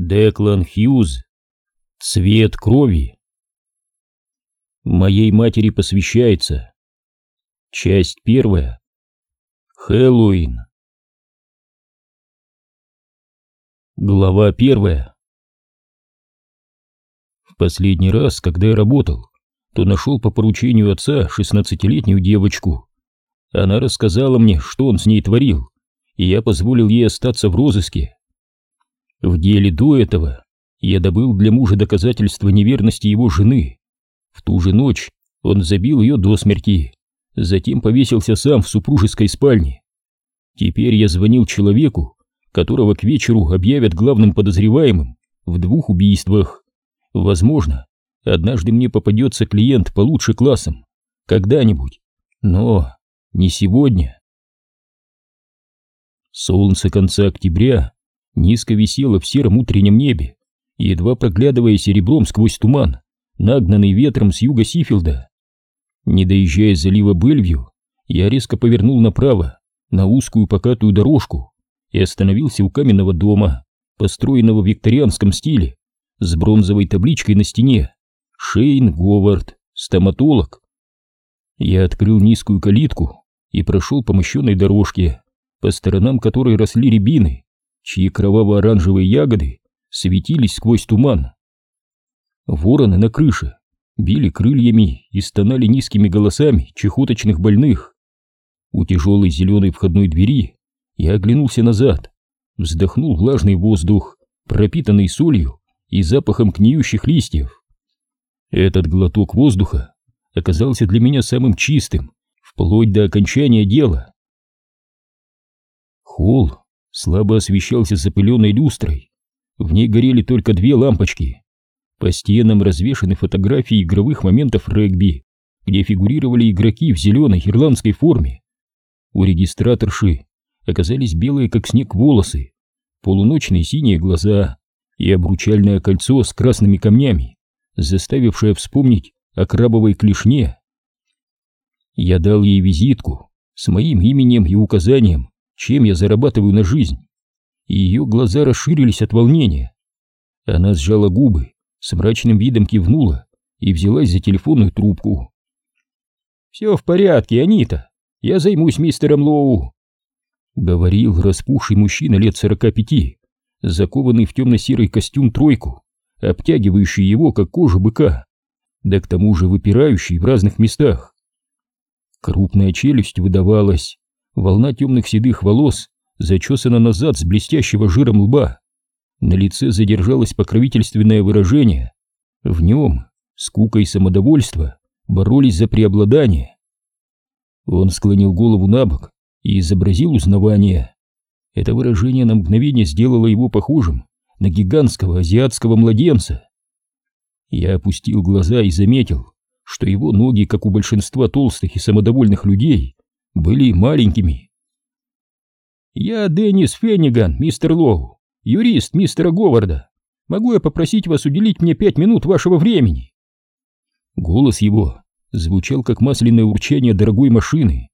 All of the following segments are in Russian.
Деклан Хьюз. Цвет крови. Моей матери посвящается. Часть первая. Хэллоуин. Глава первая. В последний раз, когда я работал, то нашел по поручению отца шестнадцатилетнюю девочку. Она рассказала мне, что он с ней творил, и я позволил ей остаться в розыске. В деле до этого я добыл для мужа доказательства неверности его жены. В ту же ночь он забил ее до смерти, затем повесился сам в супружеской спальне. Теперь я звонил человеку, которого к вечеру объявят главным подозреваемым в двух убийствах. Возможно, однажды мне попадется клиент получше классом, когда-нибудь, но не сегодня. Солнце конца октября низко висело в сером утреннем небе, едва проглядывая серебром сквозь туман, нагнанный ветром с юга Сифилда. Не доезжая залива Бельвью, я резко повернул направо, на узкую покатую дорожку, и остановился у каменного дома, построенного в викторианском стиле, с бронзовой табличкой на стене «Шейн Говард, стоматолог». Я открыл низкую калитку и прошел по мощенной дорожке, по сторонам которой росли рябины, чьи кроваво-оранжевые ягоды светились сквозь туман. Вороны на крыше били крыльями и стонали низкими голосами чехоточных больных. У тяжелой зеленой входной двери я оглянулся назад, вздохнул влажный воздух, пропитанный солью и запахом гниющих листьев. Этот глоток воздуха оказался для меня самым чистым, вплоть до окончания дела. Холл слабо освещался запыленной люстрой. В ней горели только две лампочки. По стенам развешаны фотографии игровых моментов регби, где фигурировали игроки в зеленой ирландской форме. У регистраторши оказались белые как снег волосы, полуночные синие глаза и обручальное кольцо с красными камнями, заставившее вспомнить о крабовой клешне. Я дал ей визитку с моим именем и указанием, чем я зарабатываю на жизнь. И ее глаза расширились от волнения. Она сжала губы, с мрачным видом кивнула и взялась за телефонную трубку. «Все в порядке, Анита. Я займусь мистером Лоу», — говорил распухший мужчина лет сорока пяти, закованный в темно-серый костюм тройку, обтягивающий его, как кожа быка, да к тому же выпирающий в разных местах. Крупная челюсть выдавалась, Волна темных седых волос зачесана назад с блестящего жиром лба. На лице задержалось покровительственное выражение. В нем скука и самодовольство боролись за преобладание. Он склонил голову на бок и изобразил узнавание. Это выражение на мгновение сделало его похожим на гигантского азиатского младенца. Я опустил глаза и заметил, что его ноги, как у большинства толстых и самодовольных людей, были маленькими. «Я Деннис Фенниган, мистер Лоу, юрист мистера Говарда. Могу я попросить вас уделить мне пять минут вашего времени?» Голос его звучал как масляное урчание дорогой машины.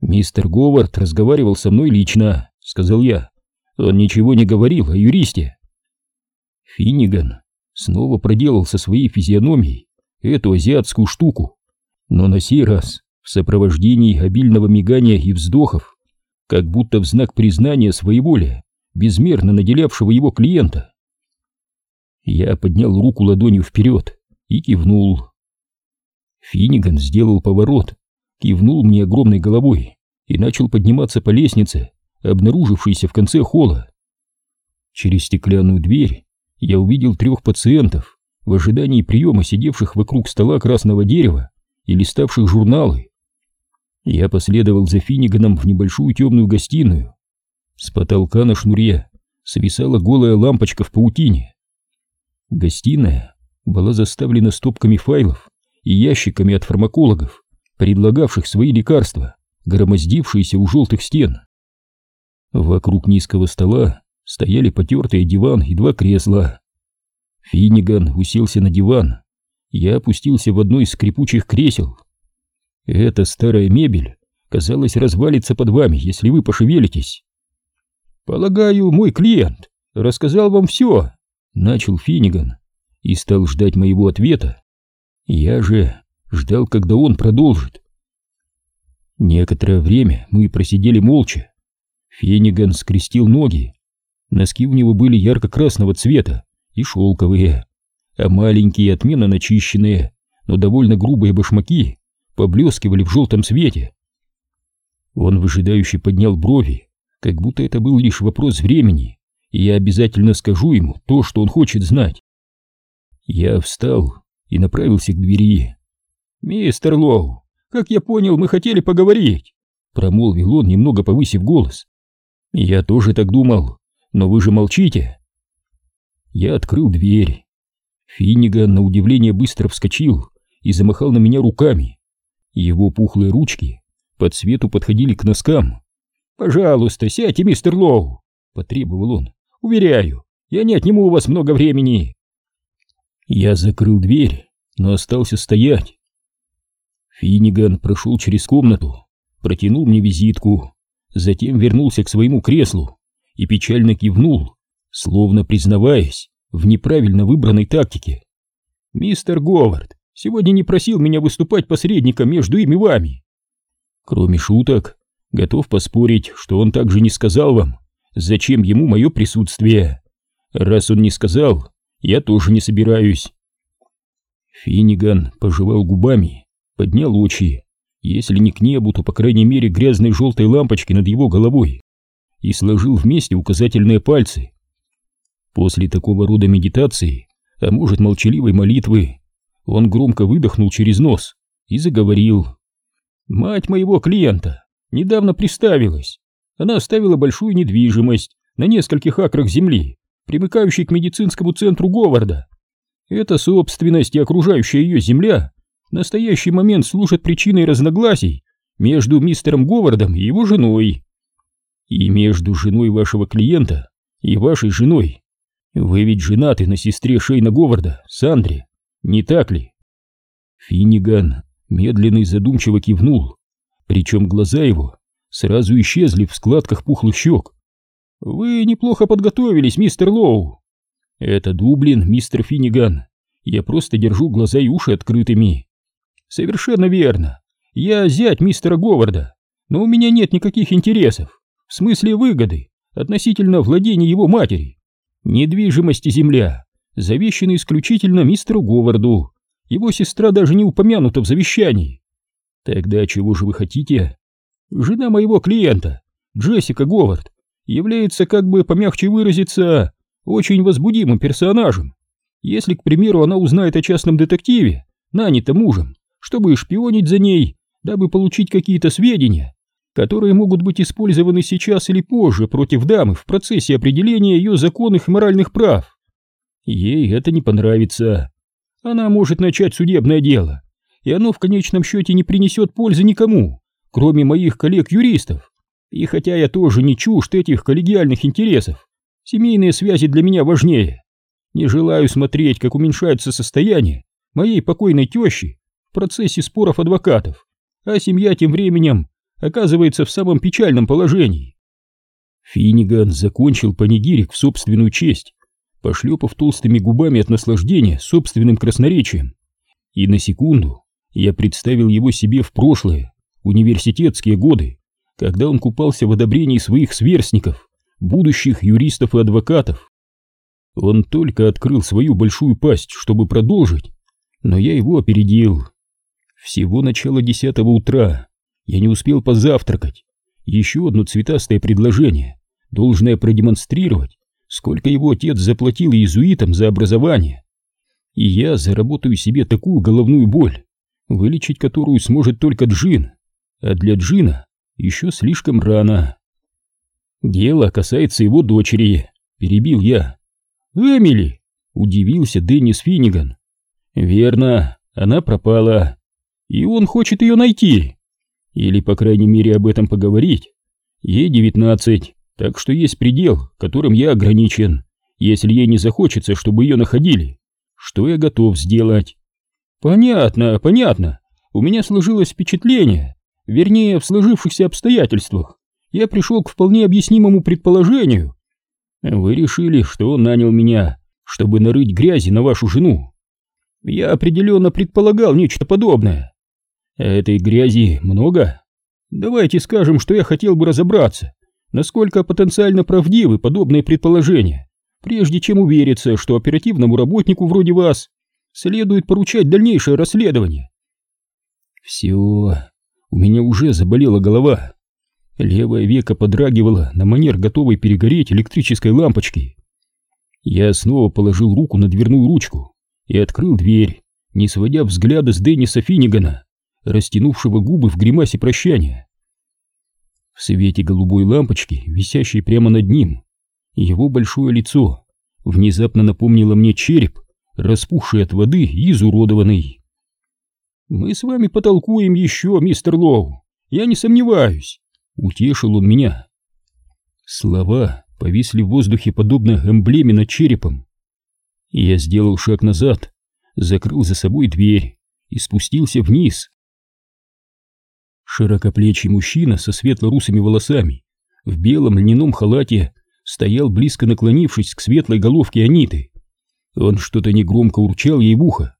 «Мистер Говард разговаривал со мной лично», — сказал я. «Он ничего не говорил о юристе». Финниган снова проделал со своей физиономией эту азиатскую штуку, но на сей раз в сопровождении обильного мигания и вздохов, как будто в знак признания своеволия, безмерно наделявшего его клиента. Я поднял руку ладонью вперед и кивнул. Финниган сделал поворот, кивнул мне огромной головой и начал подниматься по лестнице, обнаружившейся в конце холла. Через стеклянную дверь я увидел трех пациентов в ожидании приема сидевших вокруг стола красного дерева и листавших журналы. Я последовал за Финниганом в небольшую темную гостиную. С потолка на шнуре свисала голая лампочка в паутине. Гостиная была заставлена стопками файлов и ящиками от фармакологов, предлагавших свои лекарства, громоздившиеся у желтых стен. Вокруг низкого стола стояли потертые диван и два кресла. Финниган уселся на диван. Я опустился в одно из скрипучих кресел. Эта старая мебель, казалось, развалится под вами, если вы пошевелитесь. Полагаю, мой клиент рассказал вам все, начал Финниган и стал ждать моего ответа. Я же ждал, когда он продолжит. Некоторое время мы просидели молча. Фениган скрестил ноги. Носки у него были ярко-красного цвета и шелковые, а маленькие, отменно начищенные, но довольно грубые башмаки поблескивали в желтом свете. Он выжидающе поднял брови, как будто это был лишь вопрос времени, и я обязательно скажу ему то, что он хочет знать. Я встал и направился к двери. «Мистер Лоу, как я понял, мы хотели поговорить», — промолвил он, немного повысив голос. «Я тоже так думал, но вы же молчите». Я открыл дверь. Финниган на удивление быстро вскочил и замахал на меня руками. Его пухлые ручки по цвету подходили к носкам. «Пожалуйста, сядьте, мистер Лоу», — потребовал он. «Уверяю, я не отниму у вас много времени». Я закрыл дверь, но остался стоять. Финниган прошел через комнату, протянул мне визитку, затем вернулся к своему креслу и печально кивнул, словно признаваясь в неправильно выбранной тактике. «Мистер Говард сегодня не просил меня выступать посредником между им и вами. Кроме шуток, готов поспорить, что он также не сказал вам, зачем ему мое присутствие. Раз он не сказал, я тоже не собираюсь». Финниган пожевал губами поднял очи, если не к небу, то, по крайней мере, грязной желтой лампочки над его головой, и сложил вместе указательные пальцы. После такого рода медитации, а может, молчаливой молитвы, он громко выдохнул через нос и заговорил. «Мать моего клиента недавно приставилась. Она оставила большую недвижимость на нескольких акрах земли, примыкающей к медицинскому центру Говарда. Это собственность и окружающая ее земля в настоящий момент служат причиной разногласий между мистером Говардом и его женой. И между женой вашего клиента и вашей женой. Вы ведь женаты на сестре Шейна Говарда, Сандре, не так ли? Финниган медленно и задумчиво кивнул, причем глаза его сразу исчезли в складках пухлых щек. «Вы неплохо подготовились, мистер Лоу». «Это Дублин, мистер Финниган. Я просто держу глаза и уши открытыми. Совершенно верно. Я зять мистера Говарда, но у меня нет никаких интересов, в смысле выгоды, относительно владения его матери. Недвижимость и земля завещены исключительно мистеру Говарду. Его сестра даже не упомянута в завещании. Тогда чего же вы хотите? Жена моего клиента, Джессика Говард, является, как бы помягче выразиться, очень возбудимым персонажем. Если, к примеру, она узнает о частном детективе, нанятом мужем, чтобы шпионить за ней, дабы получить какие-то сведения, которые могут быть использованы сейчас или позже против дамы в процессе определения ее законных и моральных прав. Ей это не понравится. Она может начать судебное дело, и оно в конечном счете не принесет пользы никому, кроме моих коллег-юристов. И хотя я тоже не чужд этих коллегиальных интересов, семейные связи для меня важнее. Не желаю смотреть, как уменьшается состояние моей покойной тещи процессе споров адвокатов, а семья тем временем оказывается в самом печальном положении. Финниган закончил панигирик в собственную честь, пошлепав толстыми губами от наслаждения собственным красноречием. И на секунду я представил его себе в прошлое, университетские годы, когда он купался в одобрении своих сверстников, будущих юристов и адвокатов. Он только открыл свою большую пасть, чтобы продолжить, но я его опередил. Всего начало десятого утра. Я не успел позавтракать. Еще одно цветастое предложение, должное продемонстрировать, сколько его отец заплатил иезуитам за образование. И я заработаю себе такую головную боль, вылечить которую сможет только Джин, а для Джина еще слишком рано. Дело касается его дочери, перебил я. Эмили, удивился Деннис Финниган. Верно, она пропала. И он хочет ее найти. Или, по крайней мере, об этом поговорить. Ей девятнадцать, так что есть предел, которым я ограничен. Если ей не захочется, чтобы ее находили, что я готов сделать? Понятно, понятно. У меня сложилось впечатление, вернее, в сложившихся обстоятельствах. Я пришел к вполне объяснимому предположению. Вы решили, что он нанял меня, чтобы нарыть грязи на вашу жену. Я определенно предполагал нечто подобное. Этой грязи много? Давайте скажем, что я хотел бы разобраться, насколько потенциально правдивы подобные предположения, прежде чем увериться, что оперативному работнику вроде вас следует поручать дальнейшее расследование. Все, у меня уже заболела голова. Левое веко подрагивало на манер готовой перегореть электрической лампочки. Я снова положил руку на дверную ручку и открыл дверь, не сводя взгляда с Денниса Финнигана, растянувшего губы в гримасе прощания. В свете голубой лампочки, висящей прямо над ним, его большое лицо внезапно напомнило мне череп, распухший от воды и изуродованный. «Мы с вами потолкуем еще, мистер Лоу, я не сомневаюсь», — утешил он меня. Слова повисли в воздухе подобно эмблеме над черепом. Я сделал шаг назад, закрыл за собой дверь и спустился вниз. Широкоплечий мужчина со светло-русыми волосами в белом льняном халате стоял близко наклонившись к светлой головке Аниты. Он что-то негромко урчал ей в ухо.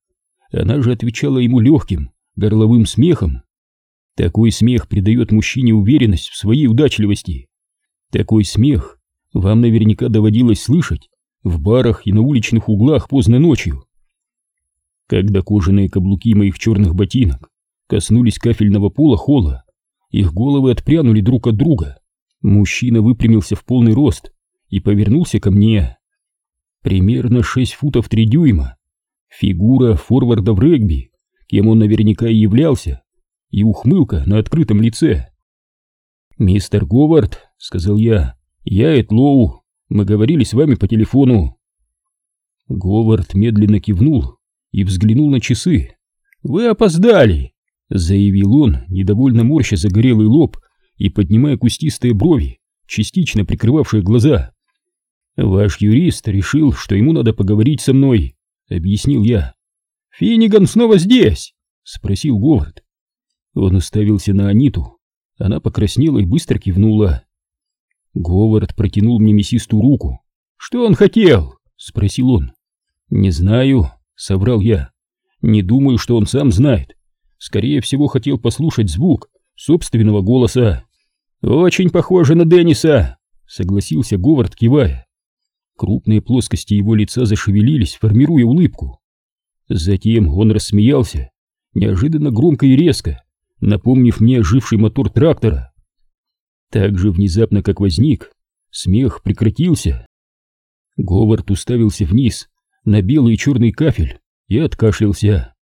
Она же отвечала ему легким, горловым смехом. Такой смех придает мужчине уверенность в своей удачливости. Такой смех вам наверняка доводилось слышать в барах и на уличных углах поздно ночью. Когда кожаные каблуки моих черных ботинок коснулись кафельного пола холла, их головы отпрянули друг от друга. Мужчина выпрямился в полный рост и повернулся ко мне. Примерно шесть футов три дюйма. Фигура форварда в регби, кем он наверняка и являлся, и ухмылка на открытом лице. «Мистер Говард», — сказал я, — «я Эд Лоу, мы говорили с вами по телефону». Говард медленно кивнул и взглянул на часы. «Вы опоздали!» — заявил он, недовольно морща загорелый лоб и поднимая кустистые брови, частично прикрывавшие глаза. «Ваш юрист решил, что ему надо поговорить со мной», — объяснил я. «Финниган снова здесь?» — спросил Говард. Он уставился на Аниту. Она покраснела и быстро кивнула. Говард протянул мне мясистую руку. «Что он хотел?» — спросил он. «Не знаю», — соврал я. «Не думаю, что он сам знает. Скорее всего, хотел послушать звук собственного голоса». «Очень похоже на Денниса», — согласился Говард, кивая. Крупные плоскости его лица зашевелились, формируя улыбку. Затем он рассмеялся, неожиданно громко и резко, напомнив мне оживший мотор трактора. Так же внезапно, как возник, смех прекратился. Говард уставился вниз на белый и черный кафель и откашлялся.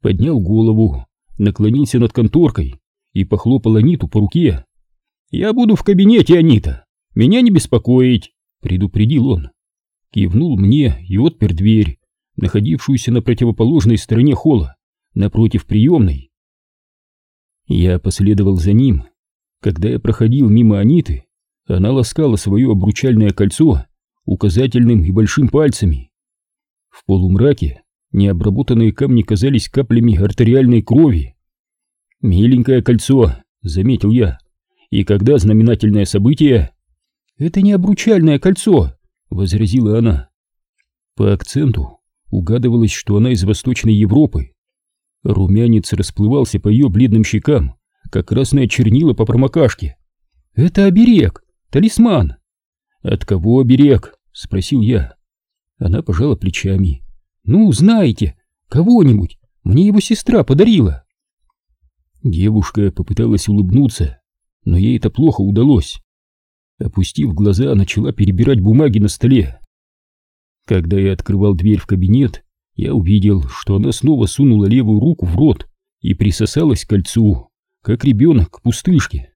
Поднял голову, наклонился над конторкой и похлопал Аниту по руке. «Я буду в кабинете, Анита, меня не беспокоить», — предупредил он. Кивнул мне и отпер дверь, находившуюся на противоположной стороне холла, напротив приемной. Я последовал за ним когда я проходил мимо Аниты, она ласкала свое обручальное кольцо указательным и большим пальцами. В полумраке необработанные камни казались каплями артериальной крови. «Миленькое кольцо», — заметил я. «И когда знаменательное событие?» «Это не обручальное кольцо», — возразила она. По акценту угадывалось, что она из Восточной Европы. Румянец расплывался по ее бледным щекам, как красное чернила по промокашке. «Это оберег, талисман». «От кого оберег?» — спросил я. Она пожала плечами. «Ну, знаете, кого-нибудь, мне его сестра подарила». Девушка попыталась улыбнуться, но ей это плохо удалось. Опустив глаза, начала перебирать бумаги на столе. Когда я открывал дверь в кабинет, я увидел, что она снова сунула левую руку в рот и присосалась к кольцу как ребенок к пустышке.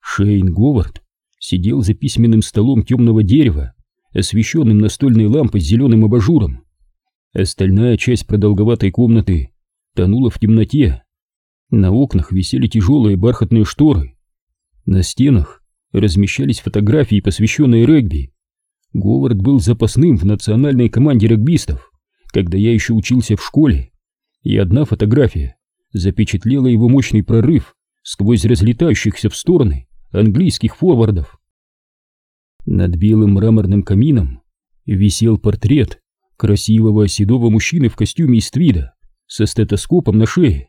Шейн Говард сидел за письменным столом темного дерева, освещенным настольной лампой с зеленым абажуром. Остальная часть продолговатой комнаты тонула в темноте. На окнах висели тяжелые бархатные шторы. На стенах размещались фотографии, посвященные регби. Говард был запасным в национальной команде регбистов, когда я еще учился в школе, и одна фотография запечатлела его мощный прорыв сквозь разлетающихся в стороны английских форвардов. Над белым мраморным камином висел портрет красивого седого мужчины в костюме из твида со стетоскопом на шее.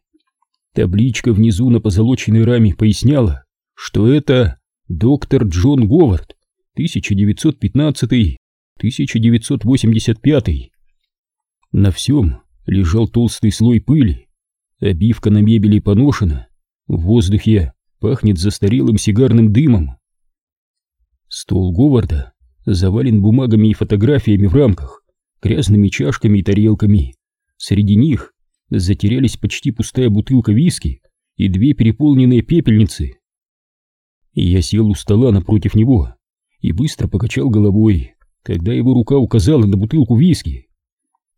Табличка внизу на позолоченной раме поясняла, что это доктор Джон Говард, 1915-1985. На всем лежал толстый слой пыли, обивка на мебели поношена, в воздухе пахнет застарелым сигарным дымом. Стол Говарда завален бумагами и фотографиями в рамках, грязными чашками и тарелками. Среди них затерялись почти пустая бутылка виски и две переполненные пепельницы. Я сел у стола напротив него и быстро покачал головой, когда его рука указала на бутылку виски.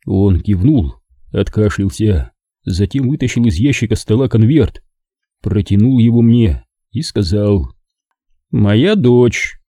Он кивнул, откашлялся, затем вытащил из ящика стола конверт, протянул его мне и сказал «Моя дочь».